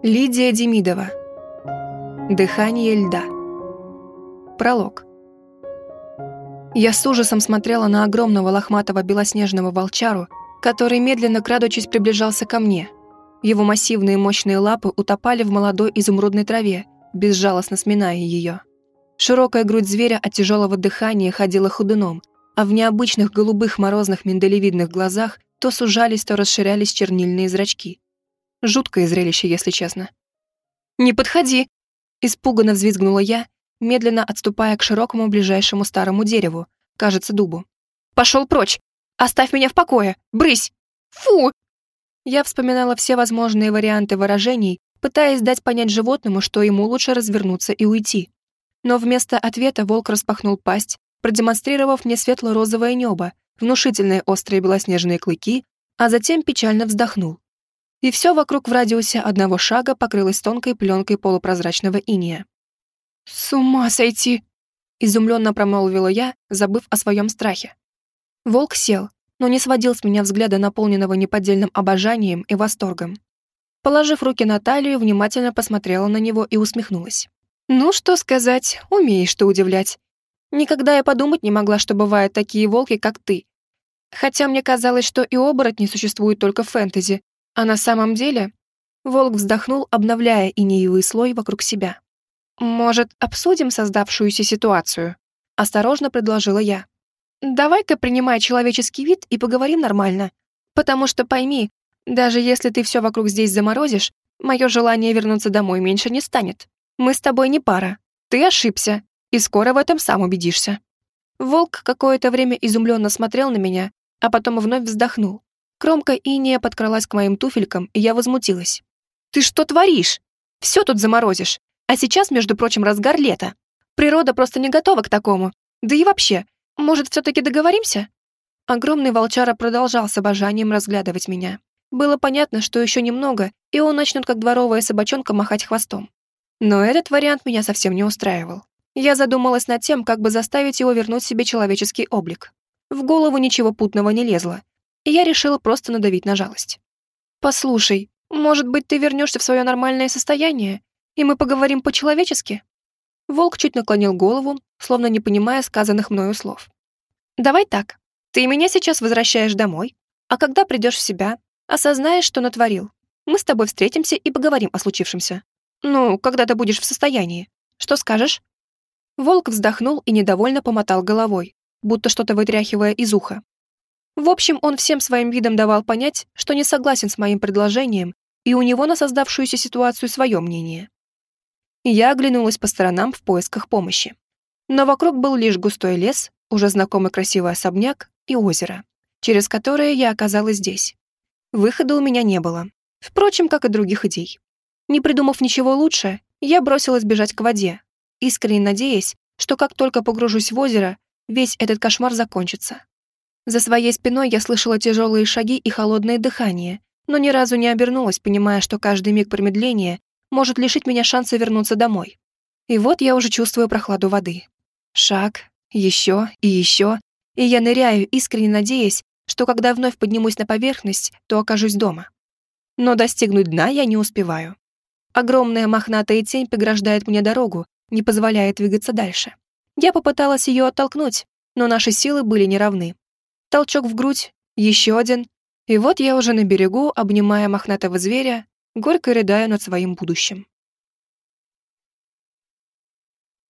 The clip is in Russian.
Лидия Демидова. Дыхание льда. Пролог. Я с ужасом смотрела на огромного лохматого белоснежного волчару, который медленно крадучись приближался ко мне. Его массивные мощные лапы утопали в молодой изумрудной траве, безжалостно сминая ее. Широкая грудь зверя от тяжелого дыхания ходила худуном, а в необычных голубых морозных миндалевидных глазах то сужались, то расширялись чернильные зрачки. Жуткое зрелище, если честно. «Не подходи!» Испуганно взвизгнула я, медленно отступая к широкому ближайшему старому дереву, кажется, дубу. «Пошел прочь! Оставь меня в покое! Брысь! Фу!» Я вспоминала все возможные варианты выражений, пытаясь дать понять животному, что ему лучше развернуться и уйти. Но вместо ответа волк распахнул пасть, продемонстрировав мне светло-розовое небо, внушительные острые белоснежные клыки, а затем печально вздохнул и все вокруг в радиусе одного шага покрылось тонкой пленкой полупрозрачного иния. «С ума сойти!» — изумленно промолвила я, забыв о своем страхе. Волк сел, но не сводил с меня взгляда, наполненного неподдельным обожанием и восторгом. Положив руки на талию, внимательно посмотрела на него и усмехнулась. «Ну, что сказать, умеешь ты удивлять. Никогда я подумать не могла, что бывают такие волки, как ты. Хотя мне казалось, что и оборотни существуют только в фэнтези, а на самом деле волк вздохнул, обновляя инеевый слой вокруг себя. «Может, обсудим создавшуюся ситуацию?» — осторожно предложила я. «Давай-ка принимай человеческий вид и поговорим нормально. Потому что пойми, даже если ты все вокруг здесь заморозишь, мое желание вернуться домой меньше не станет. Мы с тобой не пара. Ты ошибся, и скоро в этом сам убедишься». Волк какое-то время изумленно смотрел на меня, а потом вновь вздохнул. Кромка иния подкралась к моим туфелькам, и я возмутилась. «Ты что творишь? Все тут заморозишь. А сейчас, между прочим, разгар лета. Природа просто не готова к такому. Да и вообще, может, все-таки договоримся?» Огромный волчара продолжал с обожанием разглядывать меня. Было понятно, что еще немного, и он начнет как дворовая собачонка махать хвостом. Но этот вариант меня совсем не устраивал. Я задумалась над тем, как бы заставить его вернуть себе человеческий облик. В голову ничего путного не лезло, и я решила просто надавить на жалость. «Послушай, может быть, ты вернешься в свое нормальное состояние, и мы поговорим по-человечески?» Волк чуть наклонил голову, словно не понимая сказанных мною слов. «Давай так. Ты меня сейчас возвращаешь домой, а когда придешь в себя, осознаешь, что натворил. Мы с тобой встретимся и поговорим о случившемся. Ну, когда ты будешь в состоянии. Что скажешь?» Волк вздохнул и недовольно помотал головой, будто что-то вытряхивая из уха. В общем, он всем своим видом давал понять, что не согласен с моим предложением, и у него на создавшуюся ситуацию свое мнение. Я оглянулась по сторонам в поисках помощи. Но вокруг был лишь густой лес, уже знакомый красивый особняк и озеро, через которое я оказалась здесь. Выхода у меня не было, впрочем, как и других идей. Не придумав ничего лучше, я бросилась бежать к воде, искренне надеясь, что как только погружусь в озеро, весь этот кошмар закончится. За своей спиной я слышала тяжелые шаги и холодное дыхание, но ни разу не обернулась, понимая, что каждый миг промедления может лишить меня шанса вернуться домой. И вот я уже чувствую прохладу воды. Шаг, еще и еще, и я ныряю, искренне надеясь, что когда вновь поднимусь на поверхность, то окажусь дома. Но достигнуть дна я не успеваю. Огромная мохнатая тень преграждает мне дорогу, не позволяет двигаться дальше. Я попыталась ее оттолкнуть, но наши силы были неравны толчок в грудь, еще один, и вот я уже на берегу, обнимая мохнатого зверя, горько рыдаю над своим будущим.